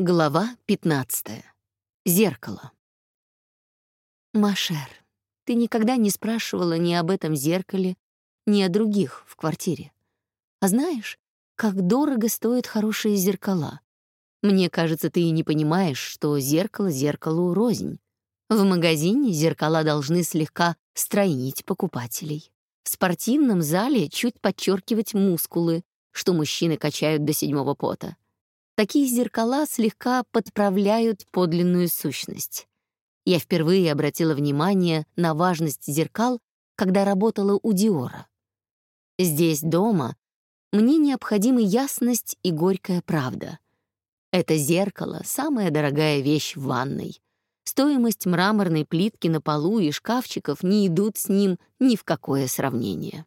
Глава 15. Зеркало. Машер, ты никогда не спрашивала ни об этом зеркале, ни о других в квартире. А знаешь, как дорого стоят хорошие зеркала? Мне кажется, ты и не понимаешь, что зеркало зеркалу рознь. В магазине зеркала должны слегка стройнить покупателей. В спортивном зале чуть подчеркивать мускулы, что мужчины качают до седьмого пота. Такие зеркала слегка подправляют подлинную сущность. Я впервые обратила внимание на важность зеркал, когда работала у Диора. Здесь, дома, мне необходима ясность и горькая правда. Это зеркало — самая дорогая вещь в ванной. Стоимость мраморной плитки на полу и шкафчиков не идут с ним ни в какое сравнение.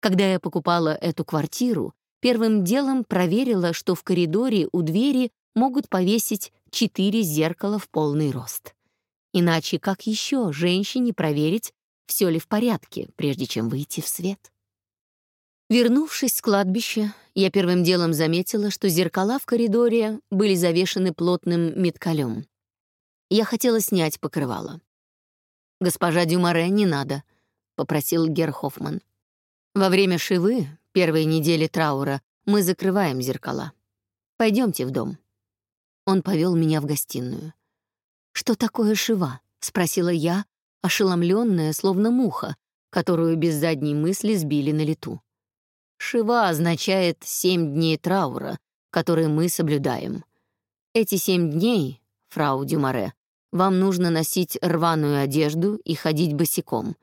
Когда я покупала эту квартиру, Первым делом проверила, что в коридоре у двери могут повесить четыре зеркала в полный рост. Иначе как еще женщине проверить, все ли в порядке, прежде чем выйти в свет? Вернувшись с кладбища, я первым делом заметила, что зеркала в коридоре были завешены плотным меткалем. Я хотела снять покрывало. «Госпожа Дюмаре, не надо», — попросил Герхофман. «Во время шивы первой недели траура мы закрываем зеркала. Пойдемте в дом». Он повел меня в гостиную. «Что такое шива?» — спросила я, ошеломленная, словно муха, которую без задней мысли сбили на лету. «Шива означает семь дней траура, которые мы соблюдаем. Эти семь дней, фрау Дюмаре, вам нужно носить рваную одежду и ходить босиком,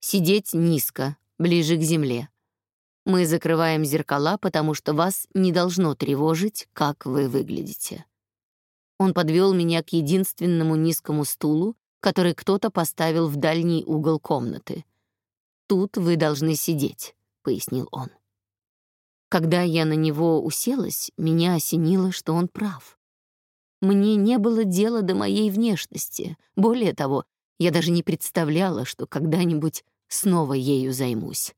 сидеть низко, ближе к земле. Мы закрываем зеркала, потому что вас не должно тревожить, как вы выглядите. Он подвел меня к единственному низкому стулу, который кто-то поставил в дальний угол комнаты. «Тут вы должны сидеть», — пояснил он. Когда я на него уселась, меня осенило, что он прав. Мне не было дела до моей внешности. Более того, я даже не представляла, что когда-нибудь снова ею займусь.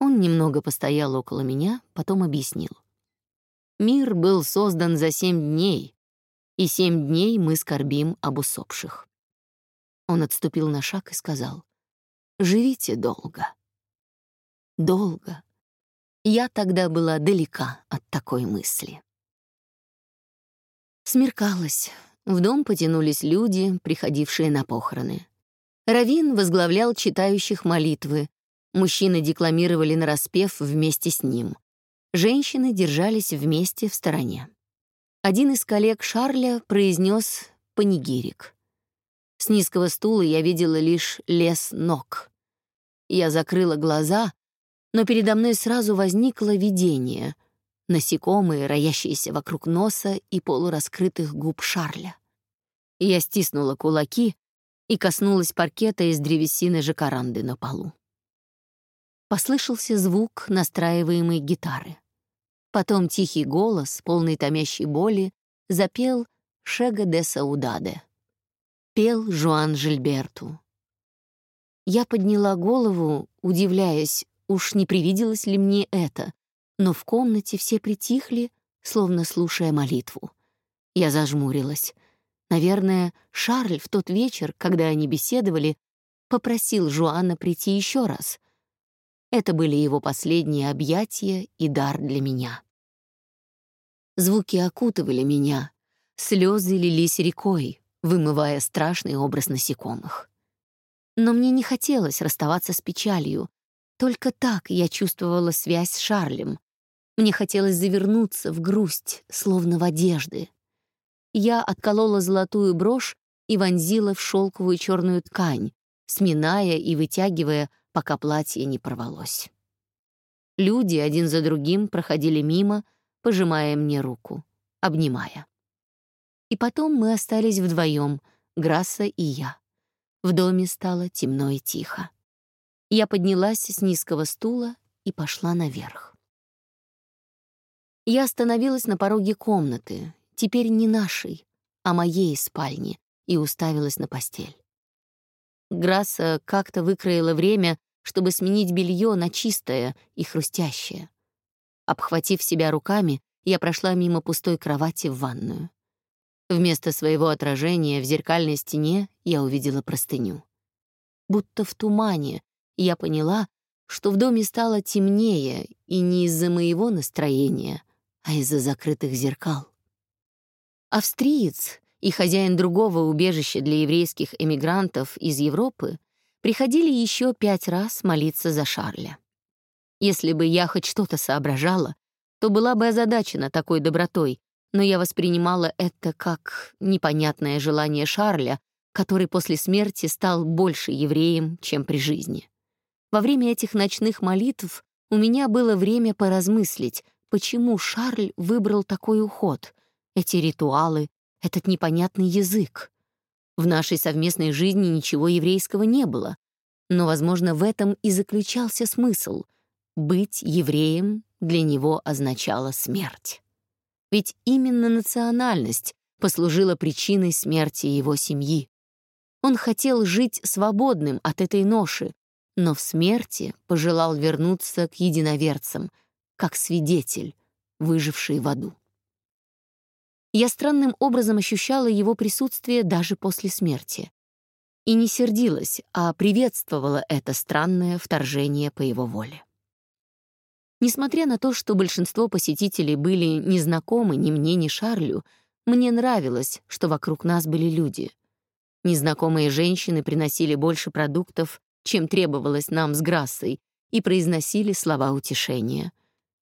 Он немного постоял около меня, потом объяснил. Мир был создан за семь дней, и семь дней мы скорбим об усопших. Он отступил на шаг и сказал, «Живите долго». Долго. Я тогда была далека от такой мысли. Смеркалось. В дом потянулись люди, приходившие на похороны. Равин возглавлял читающих молитвы, Мужчины декламировали нараспев вместе с ним. Женщины держались вместе в стороне. Один из коллег Шарля произнес панигирик. С низкого стула я видела лишь лес ног. Я закрыла глаза, но передо мной сразу возникло видение — насекомые, роящиеся вокруг носа и полураскрытых губ Шарля. Я стиснула кулаки и коснулась паркета из древесины жакаранды на полу. Послышался звук настраиваемой гитары. Потом тихий голос, полный томящей боли, запел «Шега де Саудаде». Пел Жуан Жильберту. Я подняла голову, удивляясь, уж не привиделось ли мне это, но в комнате все притихли, словно слушая молитву. Я зажмурилась. Наверное, Шарль в тот вечер, когда они беседовали, попросил Жуана прийти еще раз — это были его последние объятия и дар для меня. Звуки окутывали меня, слезы лились рекой, вымывая страшный образ насекомых. Но мне не хотелось расставаться с печалью. Только так я чувствовала связь с Шарлем. Мне хотелось завернуться в грусть, словно в одежды. Я отколола золотую брошь и вонзила в шелковую черную ткань, сминая и вытягивая пока платье не порвалось. Люди один за другим проходили мимо, пожимая мне руку, обнимая. И потом мы остались вдвоем, Грасса и я. В доме стало темно и тихо. Я поднялась с низкого стула и пошла наверх. Я остановилась на пороге комнаты, теперь не нашей, а моей спальни, и уставилась на постель. Грасса как-то выкроила время, чтобы сменить белье на чистое и хрустящее. Обхватив себя руками, я прошла мимо пустой кровати в ванную. Вместо своего отражения в зеркальной стене я увидела простыню. Будто в тумане я поняла, что в доме стало темнее и не из-за моего настроения, а из-за закрытых зеркал. Австриец и хозяин другого убежища для еврейских эмигрантов из Европы приходили еще пять раз молиться за Шарля. Если бы я хоть что-то соображала, то была бы озадачена такой добротой, но я воспринимала это как непонятное желание Шарля, который после смерти стал больше евреем, чем при жизни. Во время этих ночных молитв у меня было время поразмыслить, почему Шарль выбрал такой уход, эти ритуалы, этот непонятный язык. В нашей совместной жизни ничего еврейского не было, но, возможно, в этом и заключался смысл. Быть евреем для него означало смерть. Ведь именно национальность послужила причиной смерти его семьи. Он хотел жить свободным от этой ноши, но в смерти пожелал вернуться к единоверцам, как свидетель, выживший в аду. Я странным образом ощущала его присутствие даже после смерти. И не сердилась, а приветствовала это странное вторжение по его воле. Несмотря на то, что большинство посетителей были незнакомы ни мне, ни Шарлю, мне нравилось, что вокруг нас были люди. Незнакомые женщины приносили больше продуктов, чем требовалось нам с Грассой, и произносили слова утешения.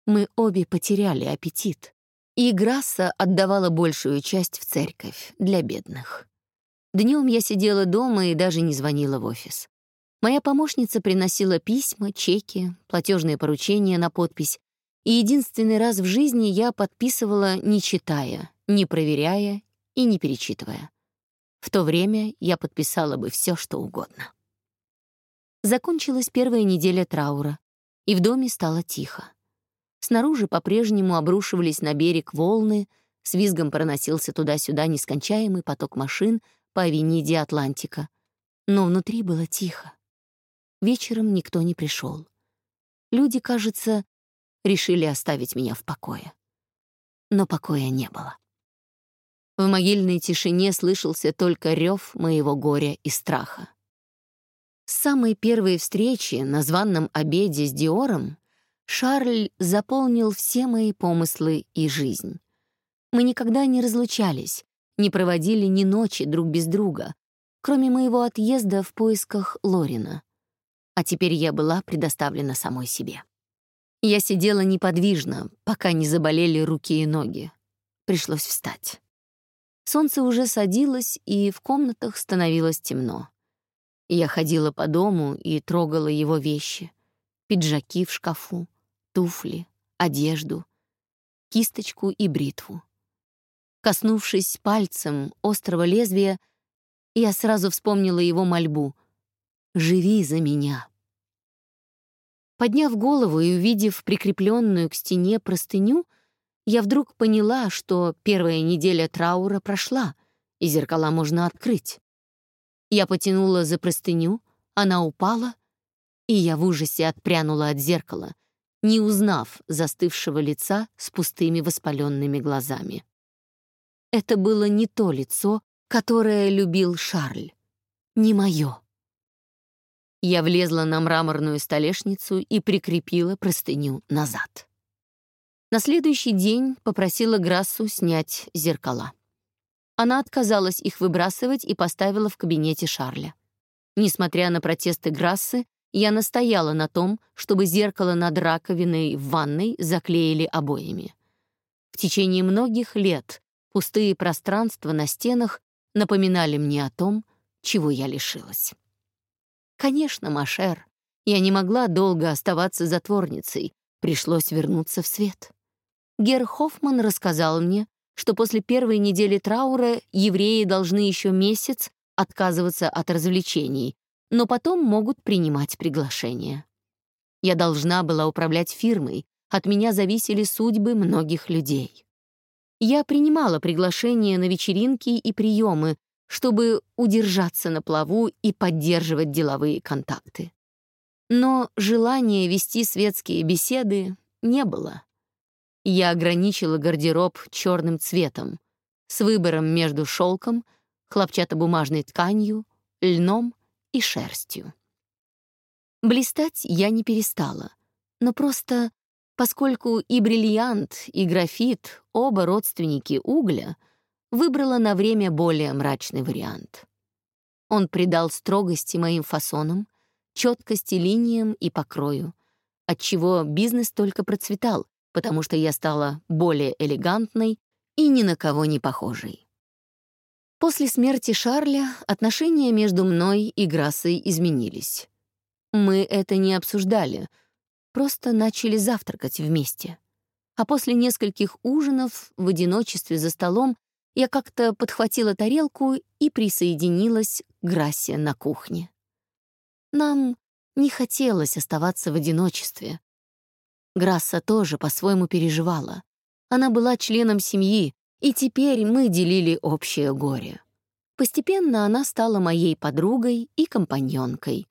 Мы обе потеряли аппетит и Грасса отдавала большую часть в церковь для бедных. Днем я сидела дома и даже не звонила в офис. Моя помощница приносила письма, чеки, платежные поручения на подпись, и единственный раз в жизни я подписывала, не читая, не проверяя и не перечитывая. В то время я подписала бы все, что угодно. Закончилась первая неделя траура, и в доме стало тихо. Снаружи по-прежнему обрушивались на берег волны, с визгом проносился туда-сюда нескончаемый поток машин по авениде Атлантика. Но внутри было тихо. Вечером никто не пришел. Люди, кажется, решили оставить меня в покое. Но покоя не было. В могильной тишине слышался только рев моего горя и страха. С самой первой встречи на званном обеде с Диором Шарль заполнил все мои помыслы и жизнь. Мы никогда не разлучались, не проводили ни ночи друг без друга, кроме моего отъезда в поисках Лорина. А теперь я была предоставлена самой себе. Я сидела неподвижно, пока не заболели руки и ноги. Пришлось встать. Солнце уже садилось, и в комнатах становилось темно. Я ходила по дому и трогала его вещи. Пиджаки в шкафу, туфли, одежду, кисточку и бритву. Коснувшись пальцем острого лезвия, я сразу вспомнила его мольбу «Живи за меня». Подняв голову и увидев прикрепленную к стене простыню, я вдруг поняла, что первая неделя траура прошла, и зеркала можно открыть. Я потянула за простыню, она упала, и я в ужасе отпрянула от зеркала, не узнав застывшего лица с пустыми воспаленными глазами. Это было не то лицо, которое любил Шарль, не мое. Я влезла на мраморную столешницу и прикрепила простыню назад. На следующий день попросила Грассу снять зеркала. Она отказалась их выбрасывать и поставила в кабинете Шарля. Несмотря на протесты Грассы, я настояла на том, чтобы зеркало над раковиной в ванной заклеили обоями. В течение многих лет пустые пространства на стенах напоминали мне о том, чего я лишилась. Конечно, Машер, я не могла долго оставаться затворницей, пришлось вернуться в свет. Гер Хоффман рассказал мне, что после первой недели траура евреи должны еще месяц отказываться от развлечений, но потом могут принимать приглашения. Я должна была управлять фирмой, от меня зависели судьбы многих людей. Я принимала приглашения на вечеринки и приемы, чтобы удержаться на плаву и поддерживать деловые контакты. Но желания вести светские беседы не было. Я ограничила гардероб черным цветом с выбором между шелком, хлопчатобумажной тканью, льном и шерстью. Блистать я не перестала, но просто поскольку и бриллиант, и графит, оба родственники угля, выбрала на время более мрачный вариант. Он придал строгости моим фасонам, четкости линиям и покрою, отчего бизнес только процветал, потому что я стала более элегантной и ни на кого не похожей. После смерти Шарля отношения между мной и Грассой изменились. Мы это не обсуждали, просто начали завтракать вместе. А после нескольких ужинов в одиночестве за столом я как-то подхватила тарелку и присоединилась к Грассе на кухне. Нам не хотелось оставаться в одиночестве. Грасса тоже по-своему переживала. Она была членом семьи, и теперь мы делили общее горе. Постепенно она стала моей подругой и компаньонкой.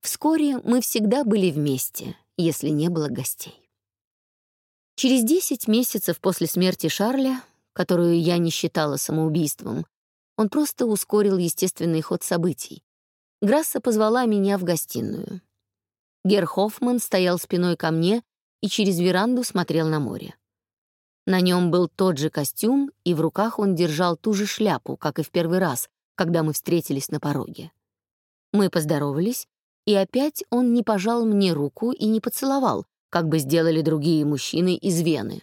Вскоре мы всегда были вместе, если не было гостей. Через 10 месяцев после смерти Шарля, которую я не считала самоубийством, он просто ускорил естественный ход событий. Грасса позвала меня в гостиную. Гер Хоффман стоял спиной ко мне и через веранду смотрел на море. На нем был тот же костюм, и в руках он держал ту же шляпу, как и в первый раз, когда мы встретились на пороге. Мы поздоровались, и опять он не пожал мне руку и не поцеловал, как бы сделали другие мужчины из Вены.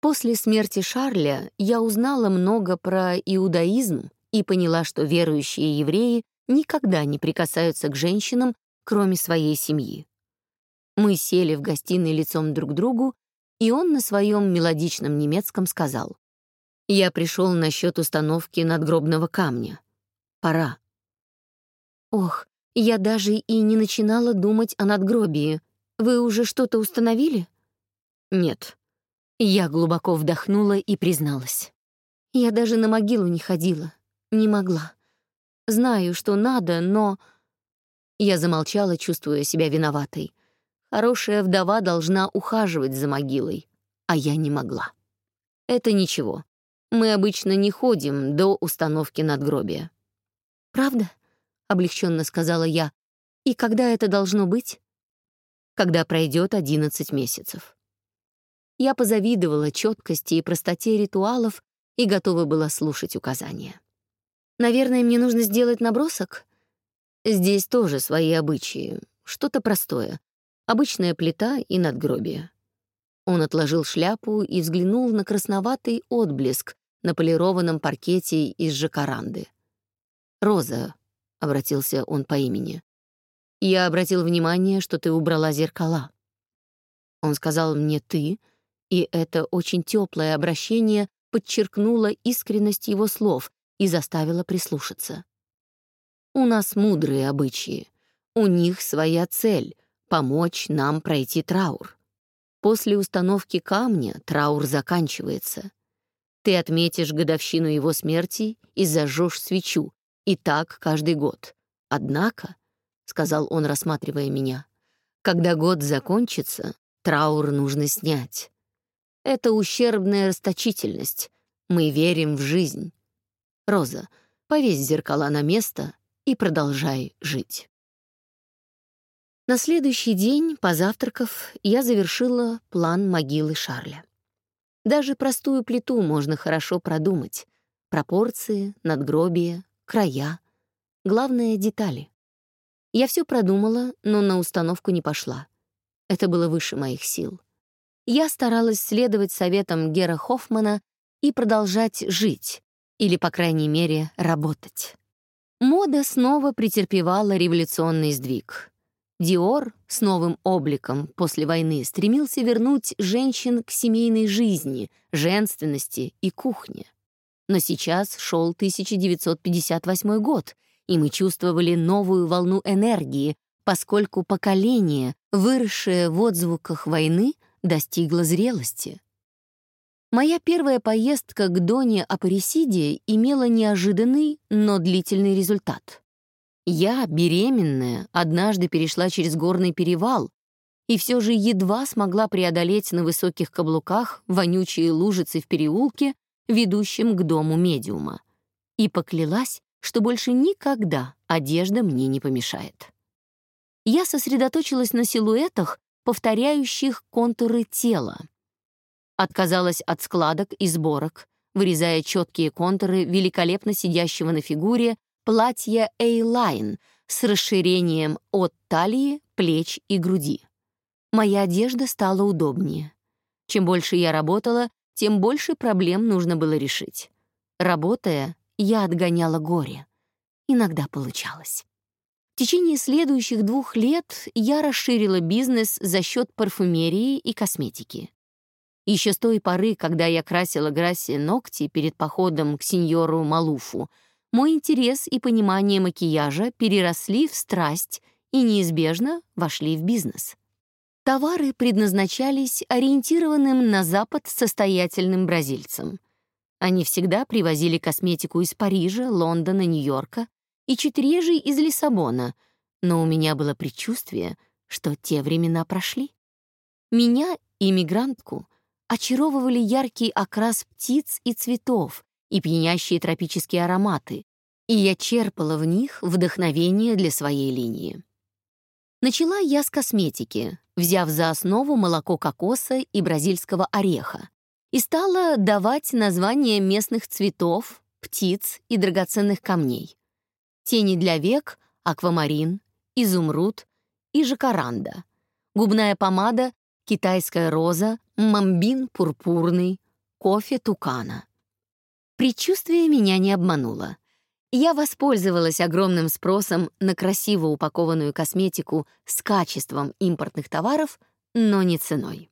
После смерти Шарля я узнала много про иудаизм и поняла, что верующие евреи никогда не прикасаются к женщинам, кроме своей семьи. Мы сели в гостиной лицом друг к другу, и он на своем мелодичном немецком сказал, «Я пришел насчет установки надгробного камня. Пора». «Ох, я даже и не начинала думать о надгробии. Вы уже что-то установили?» «Нет». Я глубоко вдохнула и призналась. Я даже на могилу не ходила, не могла. Знаю, что надо, но...» Я замолчала, чувствуя себя виноватой. Хорошая вдова должна ухаживать за могилой, а я не могла. Это ничего. Мы обычно не ходим до установки надгробия. «Правда?» — облегченно сказала я. «И когда это должно быть?» «Когда пройдет одиннадцать месяцев». Я позавидовала четкости и простоте ритуалов и готова была слушать указания. Наверное, мне нужно сделать набросок? Здесь тоже свои обычаи. Что-то простое. Обычная плита и надгробие. Он отложил шляпу и взглянул на красноватый отблеск на полированном паркете из жакаранды. «Роза», — обратился он по имени, — «я обратил внимание, что ты убрала зеркала». Он сказал мне «ты», и это очень теплое обращение подчеркнуло искренность его слов, и заставила прислушаться. У нас мудрые обычаи. У них своя цель — помочь нам пройти траур. После установки камня траур заканчивается. Ты отметишь годовщину его смерти и зажжешь свечу, и так каждый год. Однако, — сказал он, рассматривая меня, — когда год закончится, траур нужно снять. Это ущербная расточительность. Мы верим в жизнь. Роза, повесь зеркала на место и продолжай жить. На следующий день, позавтракав, я завершила план могилы Шарля. Даже простую плиту можно хорошо продумать. Пропорции, надгробия, края. Главное — детали. Я все продумала, но на установку не пошла. Это было выше моих сил. Я старалась следовать советам Гера Хоффмана и продолжать жить, или, по крайней мере, работать. Мода снова претерпевала революционный сдвиг. Диор с новым обликом после войны стремился вернуть женщин к семейной жизни, женственности и кухне. Но сейчас шел 1958 год, и мы чувствовали новую волну энергии, поскольку поколение, выросшее в отзвуках войны, достигло зрелости. Моя первая поездка к Доне Апарисиде имела неожиданный, но длительный результат. Я, беременная, однажды перешла через горный перевал, и все же едва смогла преодолеть на высоких каблуках вонючие лужицы в переулке, ведущем к дому медиума, и поклялась, что больше никогда одежда мне не помешает. Я сосредоточилась на силуэтах, повторяющих контуры тела. Отказалась от складок и сборок, вырезая четкие контуры великолепно сидящего на фигуре платья A-line с расширением от талии, плеч и груди. Моя одежда стала удобнее. Чем больше я работала, тем больше проблем нужно было решить. Работая, я отгоняла горе. Иногда получалось. В течение следующих двух лет я расширила бизнес за счет парфюмерии и косметики. Еще с той поры, когда я красила Грасси ногти перед походом к сеньору Малуфу, мой интерес и понимание макияжа переросли в страсть и неизбежно вошли в бизнес. Товары предназначались ориентированным на Запад состоятельным бразильцам. Они всегда привозили косметику из Парижа, Лондона, Нью-Йорка и чуть реже из Лиссабона, но у меня было предчувствие, что те времена прошли. Меня, иммигрантку, очаровывали яркий окрас птиц и цветов и пьянящие тропические ароматы, и я черпала в них вдохновение для своей линии. Начала я с косметики, взяв за основу молоко кокоса и бразильского ореха, и стала давать названия местных цветов, птиц и драгоценных камней. Тени для век, аквамарин, изумруд и жакаранда. Губная помада китайская роза, мамбин пурпурный, кофе тукана. Предчувствие меня не обмануло. Я воспользовалась огромным спросом на красиво упакованную косметику с качеством импортных товаров, но не ценой.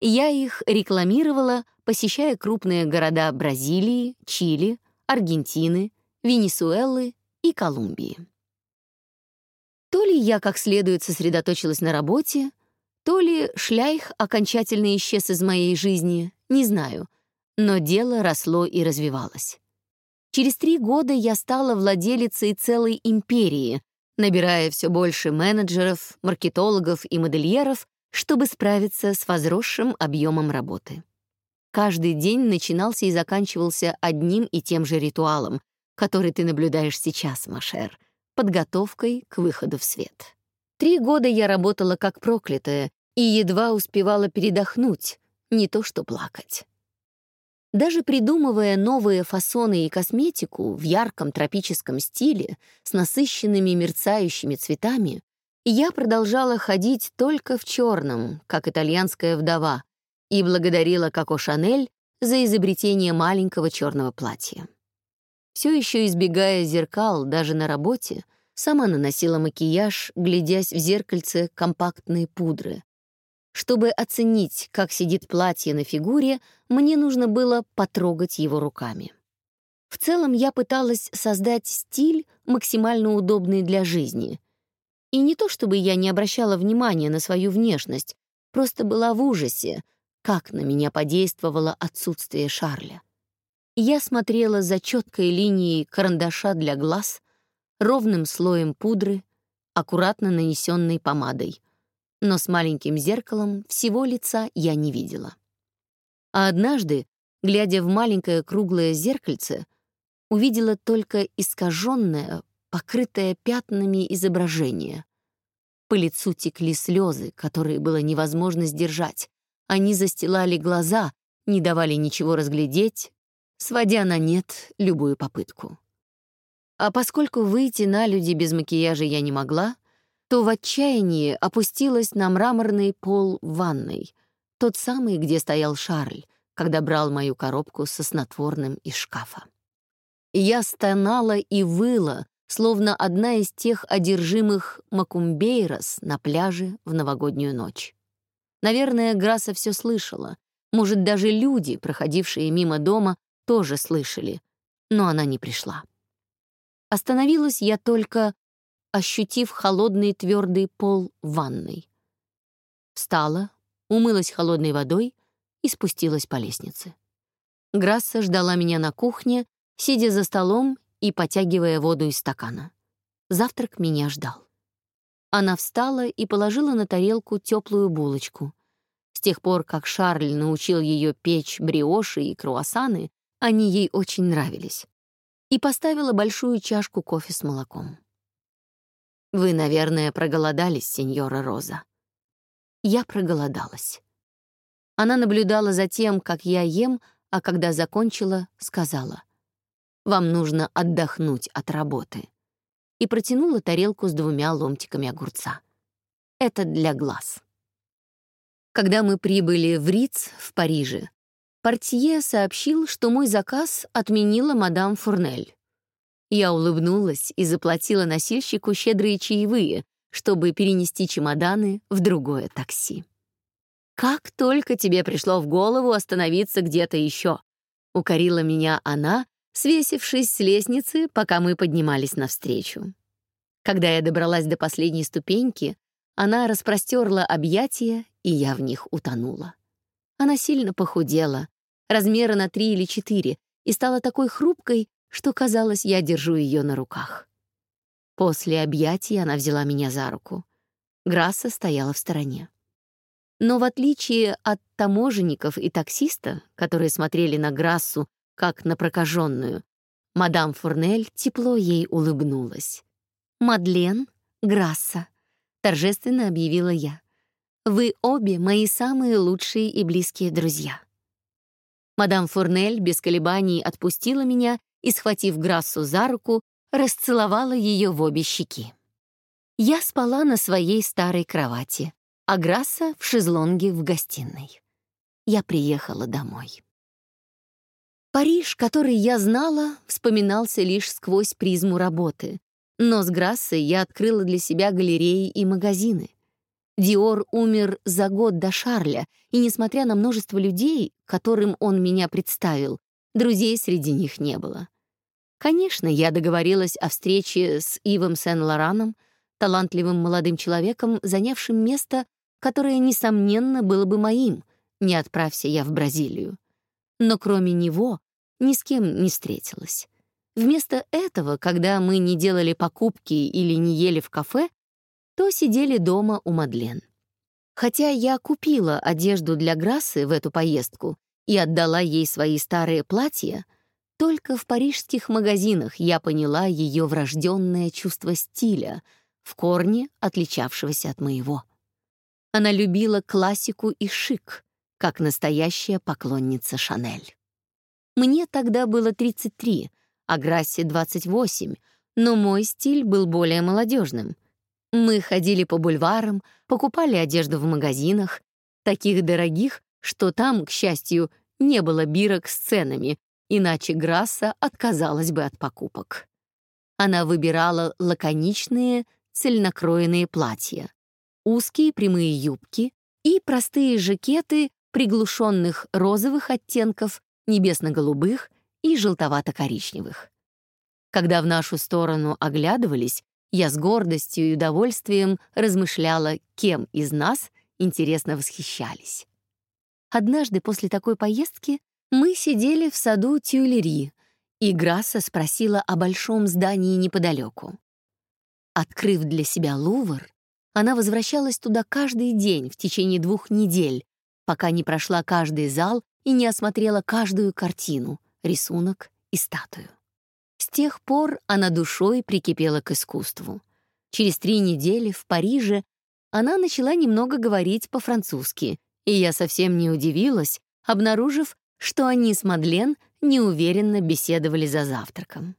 Я их рекламировала, посещая крупные города Бразилии, Чили, Аргентины, Венесуэлы и Колумбии. То ли я как следует сосредоточилась на работе, то ли шляйх окончательно исчез из моей жизни, не знаю, но дело росло и развивалось. Через три года я стала владелицей целой империи, набирая все больше менеджеров, маркетологов и модельеров, чтобы справиться с возросшим объемом работы. Каждый день начинался и заканчивался одним и тем же ритуалом, который ты наблюдаешь сейчас, Машер, подготовкой к выходу в свет. Три года я работала как проклятая и едва успевала передохнуть, не то что плакать. Даже придумывая новые фасоны и косметику в ярком тропическом стиле с насыщенными мерцающими цветами, я продолжала ходить только в черном, как итальянская вдова, и благодарила Коко Шанель за изобретение маленького черного платья. Все еще избегая зеркал даже на работе, Сама наносила макияж, глядясь в зеркальце компактной пудры. Чтобы оценить, как сидит платье на фигуре, мне нужно было потрогать его руками. В целом я пыталась создать стиль, максимально удобный для жизни. И не то чтобы я не обращала внимания на свою внешность, просто была в ужасе, как на меня подействовало отсутствие Шарля. Я смотрела за четкой линией карандаша для глаз, ровным слоем пудры, аккуратно нанесенной помадой. Но с маленьким зеркалом всего лица я не видела. А однажды, глядя в маленькое круглое зеркальце, увидела только искаженное, покрытое пятнами изображение. По лицу текли слезы, которые было невозможно сдержать. Они застилали глаза, не давали ничего разглядеть, сводя на нет любую попытку. А поскольку выйти на люди без макияжа я не могла, то в отчаянии опустилась на мраморный пол ванной, тот самый, где стоял Шарль, когда брал мою коробку со снотворным из шкафа. Я стонала и выла, словно одна из тех одержимых Макумбейрос на пляже в новогоднюю ночь. Наверное, Граса все слышала. Может, даже люди, проходившие мимо дома, тоже слышали. Но она не пришла. Остановилась я только, ощутив холодный твердый пол ванной. Встала, умылась холодной водой и спустилась по лестнице. Грасса ждала меня на кухне, сидя за столом и потягивая воду из стакана. Завтрак меня ждал. Она встала и положила на тарелку теплую булочку. С тех пор, как Шарль научил ее печь бриоши и круассаны, они ей очень нравились. И поставила большую чашку кофе с молоком. «Вы, наверное, проголодались, сеньора Роза». Я проголодалась. Она наблюдала за тем, как я ем, а когда закончила, сказала, «Вам нужно отдохнуть от работы» и протянула тарелку с двумя ломтиками огурца. Это для глаз. Когда мы прибыли в Риц в Париже, портье сообщил, что мой заказ отменила мадам Фурнель. Я улыбнулась и заплатила носильщику щедрые чаевые, чтобы перенести чемоданы в другое такси. «Как только тебе пришло в голову остановиться где-то еще?» — укорила меня она, свесившись с лестницы, пока мы поднимались навстречу. Когда я добралась до последней ступеньки, она распростерла объятия, и я в них утонула. Она сильно похудела, размера на три или четыре, и стала такой хрупкой, что, казалось, я держу ее на руках. После объятий она взяла меня за руку. Грасса стояла в стороне. Но в отличие от таможенников и таксиста, которые смотрели на Грассу как на прокаженную. Мадам Фурнель тепло ей улыбнулась. «Мадлен, Грасса», — торжественно объявила я. «Вы обе мои самые лучшие и близкие друзья». Мадам Фурнель без колебаний отпустила меня и, схватив Грассу за руку, расцеловала ее в обе щеки. Я спала на своей старой кровати, а Грасса — в шезлонге в гостиной. Я приехала домой. Париж, который я знала, вспоминался лишь сквозь призму работы. Но с Грассой я открыла для себя галереи и магазины. Диор умер за год до Шарля, и, несмотря на множество людей, которым он меня представил, друзей среди них не было. Конечно, я договорилась о встрече с Ивом Сен-Лораном, талантливым молодым человеком, занявшим место, которое, несомненно, было бы моим, не отправься я в Бразилию. Но кроме него ни с кем не встретилась. Вместо этого, когда мы не делали покупки или не ели в кафе, то сидели дома у Мадлен. Хотя я купила одежду для Грассы в эту поездку и отдала ей свои старые платья, только в парижских магазинах я поняла ее врожденное чувство стиля, в корне отличавшегося от моего. Она любила классику и шик, как настоящая поклонница Шанель. Мне тогда было 33, а Грассе 28, но мой стиль был более молодежным. Мы ходили по бульварам, покупали одежду в магазинах, таких дорогих, что там, к счастью, не было бирок с ценами, иначе Грасса отказалась бы от покупок. Она выбирала лаконичные, цельнокроенные платья, узкие прямые юбки и простые жакеты приглушенных розовых оттенков небесно-голубых и желтовато-коричневых. Когда в нашу сторону оглядывались, я с гордостью и удовольствием размышляла, кем из нас интересно восхищались. Однажды после такой поездки мы сидели в саду Тюильри, и Грасса спросила о большом здании неподалеку. Открыв для себя Лувр, она возвращалась туда каждый день в течение двух недель, пока не прошла каждый зал и не осмотрела каждую картину, рисунок и статую. С тех пор она душой прикипела к искусству. Через три недели в Париже она начала немного говорить по-французски, и я совсем не удивилась, обнаружив, что они с Мадлен неуверенно беседовали за завтраком.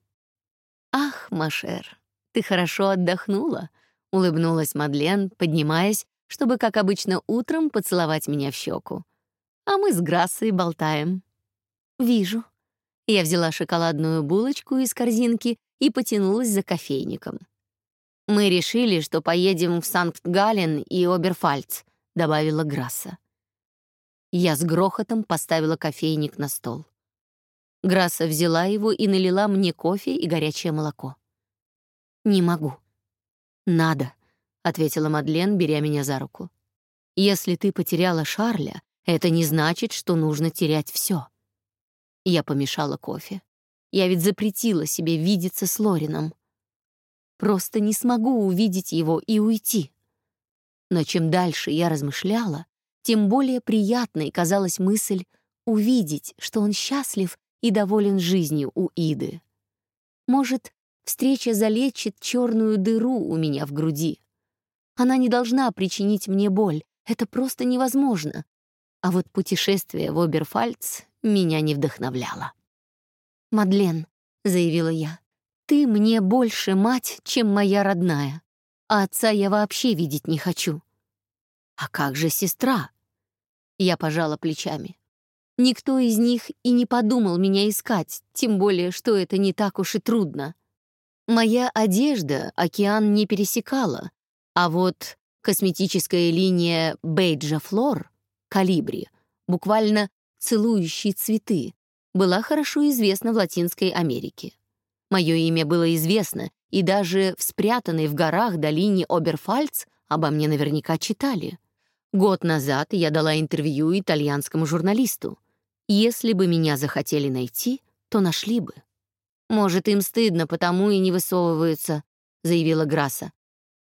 «Ах, Машер, ты хорошо отдохнула», — улыбнулась Мадлен, поднимаясь, чтобы, как обычно, утром поцеловать меня в щеку а мы с Грассой болтаем». «Вижу». Я взяла шоколадную булочку из корзинки и потянулась за кофейником. «Мы решили, что поедем в Санкт-Галлен и Оберфальц», — добавила Грасса. Я с грохотом поставила кофейник на стол. Грасса взяла его и налила мне кофе и горячее молоко. «Не могу». «Надо», — ответила Мадлен, беря меня за руку. «Если ты потеряла Шарля, это не значит, что нужно терять все. Я помешала кофе. Я ведь запретила себе видеться с Лорином. просто не смогу увидеть его и уйти. Но чем дальше я размышляла, тем более приятной казалась мысль увидеть, что он счастлив и доволен жизнью у Иды. Может, встреча залечит черную дыру у меня в груди. Она не должна причинить мне боль, это просто невозможно. А вот путешествие в Оберфальц меня не вдохновляло. «Мадлен», — заявила я, — «ты мне больше мать, чем моя родная, а отца я вообще видеть не хочу». «А как же сестра?» Я пожала плечами. Никто из них и не подумал меня искать, тем более, что это не так уж и трудно. Моя одежда океан не пересекала, а вот косметическая линия Бейджа Флор, калибри, буквально целующие цветы, была хорошо известна в Латинской Америке. Мое имя было известно, и даже в спрятанной в горах долине Оберфальц обо мне наверняка читали. Год назад я дала интервью итальянскому журналисту. Если бы меня захотели найти, то нашли бы. «Может, им стыдно, потому и не высовываются», — заявила Грасса.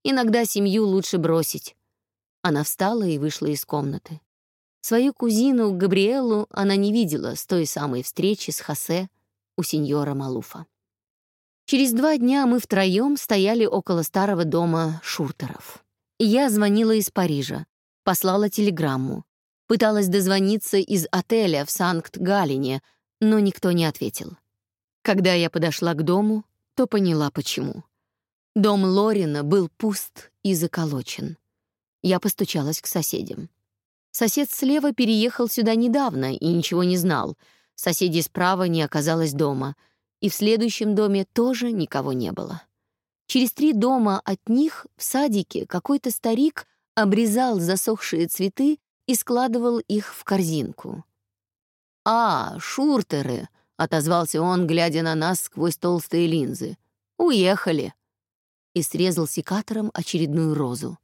«Иногда семью лучше бросить». Она встала и вышла из комнаты. Свою кузину Габриэлу она не видела с той самой встречи с Хосе у сеньора Малуфа. Через два дня мы втроем стояли около старого дома Шуртеров. Я звонила из Парижа, послала телеграмму, пыталась дозвониться из отеля в Санкт-Галине, но никто не ответил. Когда я подошла к дому, то поняла, почему. Дом Лорина был пуст и заколочен. Я постучалась к соседям. Сосед слева переехал сюда недавно и ничего не знал. Соседей справа не оказалось дома. И в следующем доме тоже никого не было. Через три дома от них в садике какой-то старик обрезал засохшие цветы и складывал их в корзинку. «А, шуртеры!» — отозвался он, глядя на нас сквозь толстые линзы. «Уехали!» И срезал секатором очередную розу.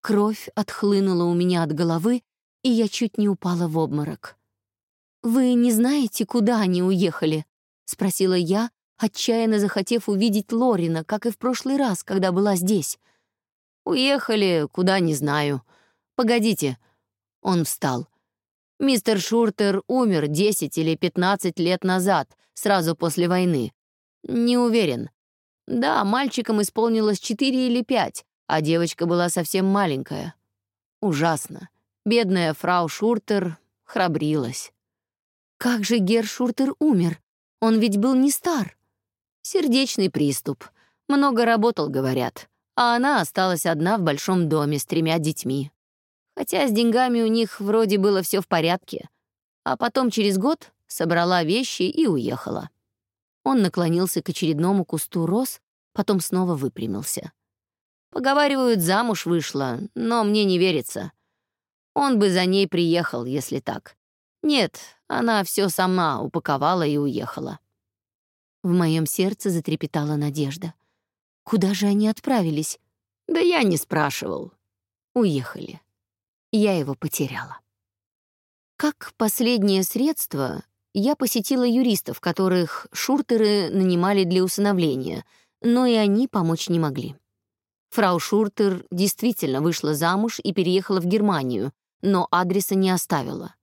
Кровь отхлынула у меня от головы, и я чуть не упала в обморок. «Вы не знаете, куда они уехали?» — спросила я, отчаянно захотев увидеть Лорина, как и в прошлый раз, когда была здесь. «Уехали, куда не знаю. Погодите». Он встал. «Мистер Шуртер умер 10 или 15 лет назад, сразу после войны. Не уверен. Да, мальчикам исполнилось 4 или 5, а девочка была совсем маленькая. Ужасно. Бедная фрау Шуртер храбрилась. Как же Гер Шуртер умер? Он ведь был не стар. Сердечный приступ. Много работал, говорят. А она осталась одна в большом доме с тремя детьми. Хотя с деньгами у них вроде было все в порядке. А потом через год собрала вещи и уехала. Он наклонился к очередному кусту роз, потом снова выпрямился. Поговаривают, замуж вышла, но мне не верится. Он бы за ней приехал, если так. Нет, она все сама упаковала и уехала. В моем сердце затрепетала надежда. Куда же они отправились? Да я не спрашивал. Уехали. Я его потеряла. Как последнее средство, я посетила юристов, которых шуртеры нанимали для усыновления, но и они помочь не могли. Фрау Шуртер действительно вышла замуж и переехала в Германию, но адреса не оставила.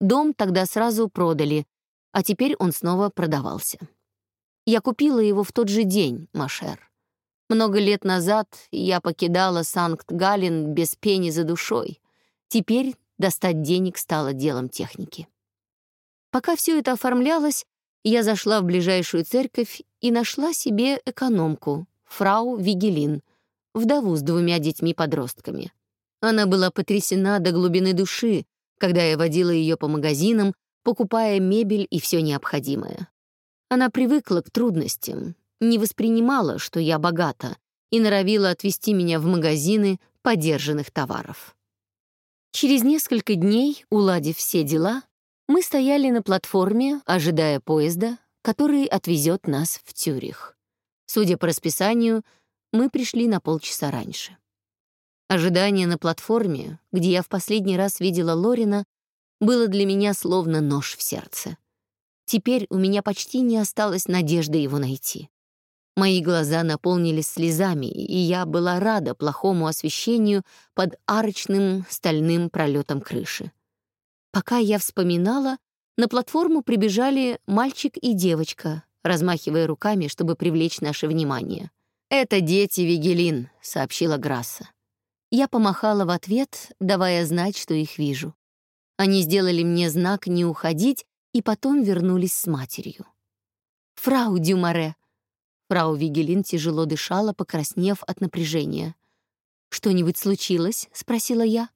Дом тогда сразу продали, а теперь он снова продавался. Я купила его в тот же день, Машер. Много лет назад я покидала Санкт-Галлен без пени за душой. Теперь достать денег стало делом техники. Пока все это оформлялось, я зашла в ближайшую церковь и нашла себе экономку, фрау Вигелин, вдову с двумя детьми-подростками. Она была потрясена до глубины души, когда я водила ее по магазинам, покупая мебель и все необходимое. Она привыкла к трудностям, не воспринимала, что я богата, и норовила отвезти меня в магазины подержанных товаров. Через несколько дней, уладив все дела, мы стояли на платформе, ожидая поезда, который отвезет нас в Тюрих. Судя по расписанию, мы пришли на полчаса раньше. Ожидание на платформе, где я в последний раз видела Лорина, было для меня словно нож в сердце. Теперь у меня почти не осталось надежды его найти. Мои глаза наполнились слезами, и я была рада плохому освещению под арочным стальным пролетом крыши. Пока я вспоминала, на платформу прибежали мальчик и девочка, размахивая руками, чтобы привлечь наше внимание. «Это дети Вигелин», — сообщила Грасса. Я помахала в ответ, давая знать, что их вижу. Они сделали мне знак не уходить и потом вернулись с матерью. «Фрау Дюмаре!» Фрау Вигелин тяжело дышала, покраснев от напряжения. «Что-нибудь случилось?» — спросила я.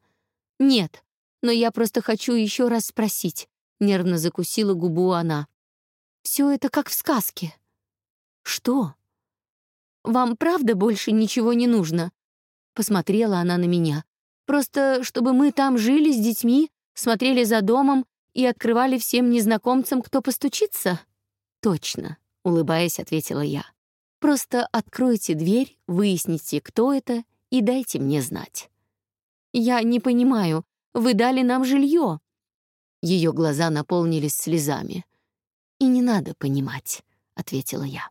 «Нет, но я просто хочу еще раз спросить», — нервно закусила губу она. «Все это как в сказке». «Что?» «Вам правда больше ничего не нужно?» Посмотрела она на меня. «Просто чтобы мы там жили с детьми, смотрели за домом и открывали всем незнакомцам, кто постучится?» «Точно», — улыбаясь, ответила я. «Просто откройте дверь, выясните, кто это, и дайте мне знать». «Я не понимаю, вы дали нам жилье». Ее глаза наполнились слезами. «И не надо понимать», — ответила я.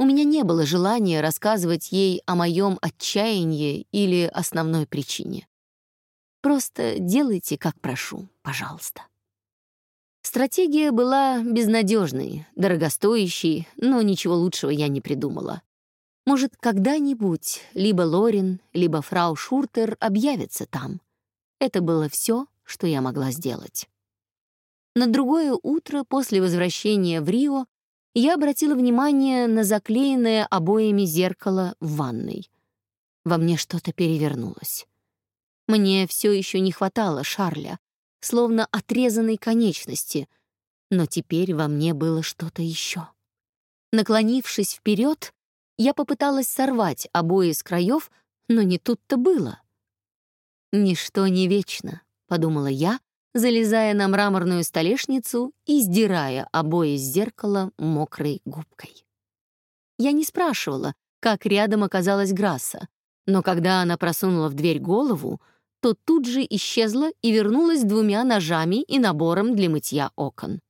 У меня не было желания рассказывать ей о моем отчаянии или основной причине. Просто делайте, как прошу, пожалуйста. Стратегия была безнадежной, дорогостоящей, но ничего лучшего я не придумала. Может, когда-нибудь либо Лорин, либо фрау Шуртер объявятся там. Это было все, что я могла сделать. На другое утро после возвращения в Рио я обратила внимание на заклеенное обоями зеркало в ванной. Во мне что-то перевернулось. Мне все еще не хватало Шарля, словно отрезанной конечности, но теперь во мне было что-то еще. Наклонившись вперед, я попыталась сорвать обои с краев, но не тут-то было. «Ничто не вечно», — подумала я, залезая на мраморную столешницу и сдирая обои с зеркала мокрой губкой. Я не спрашивала, как рядом оказалась Грасса, но когда она просунула в дверь голову, то тут же исчезла и вернулась двумя ножами и набором для мытья окон.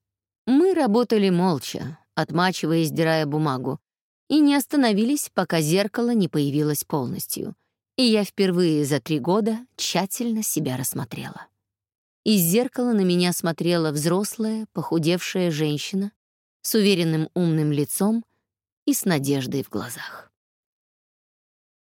Мы работали молча, отмачивая и сдирая бумагу, и не остановились, пока зеркало не появилось полностью, и я впервые за три года тщательно себя рассмотрела. Из зеркала на меня смотрела взрослая, похудевшая женщина с уверенным умным лицом и с надеждой в глазах.